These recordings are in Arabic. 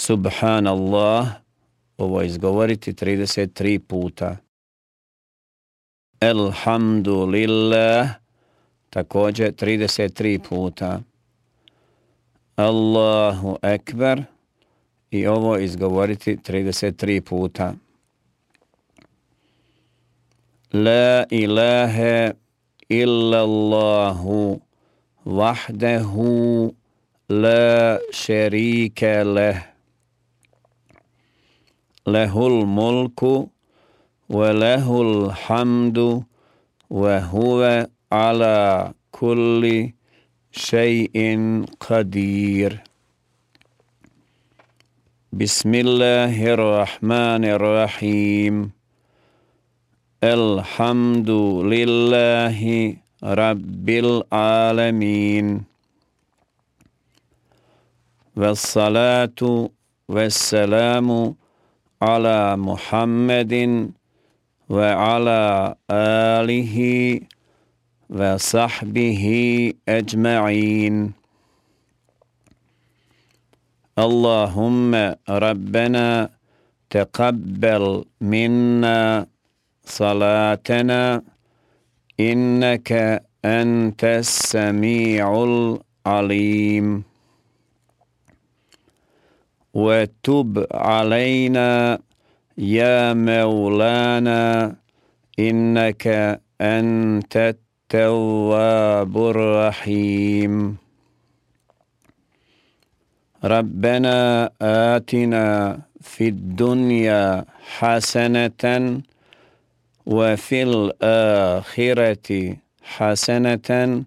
Subhanallah, ovo izgovoriti 33 puta. Elhamdulillah, također 33 puta. Allahu Ekber i ovo izgovoriti 33 puta. La ilaha illallahu wahdahu la sharika lah. Wa lahul hamdu wa huwa ala kulli شيء قدير. بسم الله الرحمن الرحيم. الحمد لله رب العالمين. والصلاة والسلام على محمد وعلى آله وصحبه أجمعين. اللهم ربنا تقبل منا صلاتنا إنك أنت السميع العليم. وتب علينا يا مولانا إنك أنت التواب الرحيم. ربنا آتنا في الدنيا حسنة وفي الآخرة حسنة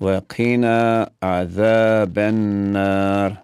وقنا عذاب النار.